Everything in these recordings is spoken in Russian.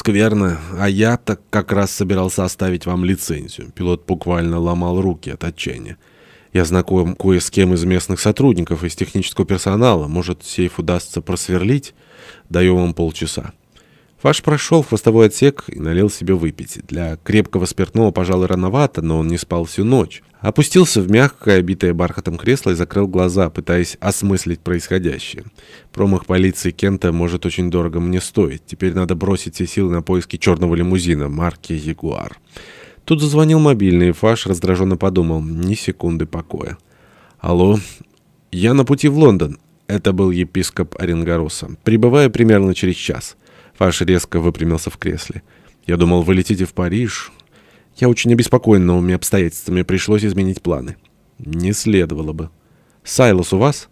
Скверно. А я-то как раз собирался оставить вам лицензию. Пилот буквально ломал руки от отчаяния. Я знаком кое с кем из местных сотрудников, из технического персонала. Может, сейф удастся просверлить? Даю вам полчаса. Фаш прошел в хвостовой отсек и налил себе выпить. Для крепкого спиртного, пожалуй, рановато, но он не спал всю ночь. Опустился в мягкое, обитое бархатом кресло и закрыл глаза, пытаясь осмыслить происходящее. Промах полиции Кента может очень дорого мне стоить. Теперь надо бросить все силы на поиски черного лимузина марки «Ягуар». Тут зазвонил мобильный, и Фаш раздраженно подумал. Ни секунды покоя. «Алло, я на пути в Лондон». Это был епископ Оренгороса. «Прибываю примерно через час». Фаш резко выпрямился в кресле. «Я думал, вы летите в Париж. Я очень обеспокоен новыми обстоятельствами. Пришлось изменить планы». «Не следовало бы». «Сайлос у вас?»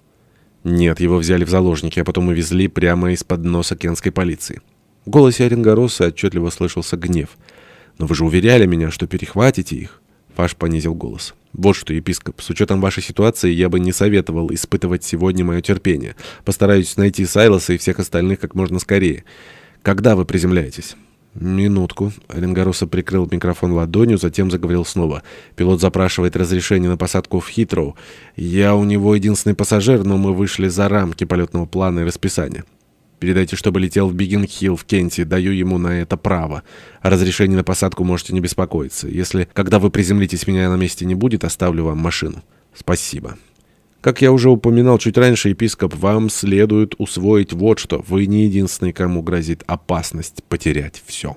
«Нет, его взяли в заложники, а потом увезли прямо из-под носа кенской полиции». В голосе Оренгороса отчетливо слышался гнев. «Но вы же уверяли меня, что перехватите их». Фаш понизил голос. «Вот что, епископ, с учетом вашей ситуации я бы не советовал испытывать сегодня мое терпение. Постараюсь найти Сайлоса и всех остальных как можно скорее». Когда вы приземляетесь? Минутку. Оренгороса прикрыл микрофон ладонью, затем заговорил снова. Пилот запрашивает разрешение на посадку в Хитроу. Я у него единственный пассажир, но мы вышли за рамки полетного плана и расписания. Передайте, чтобы летел в Биггин-Хилл в Кенте. Даю ему на это право. О разрешении на посадку можете не беспокоиться. Если, когда вы приземлитесь, меня на месте не будет, оставлю вам машину. Спасибо. Как я уже упоминал чуть раньше, епископ, вам следует усвоить вот что. Вы не единственный, кому грозит опасность потерять все.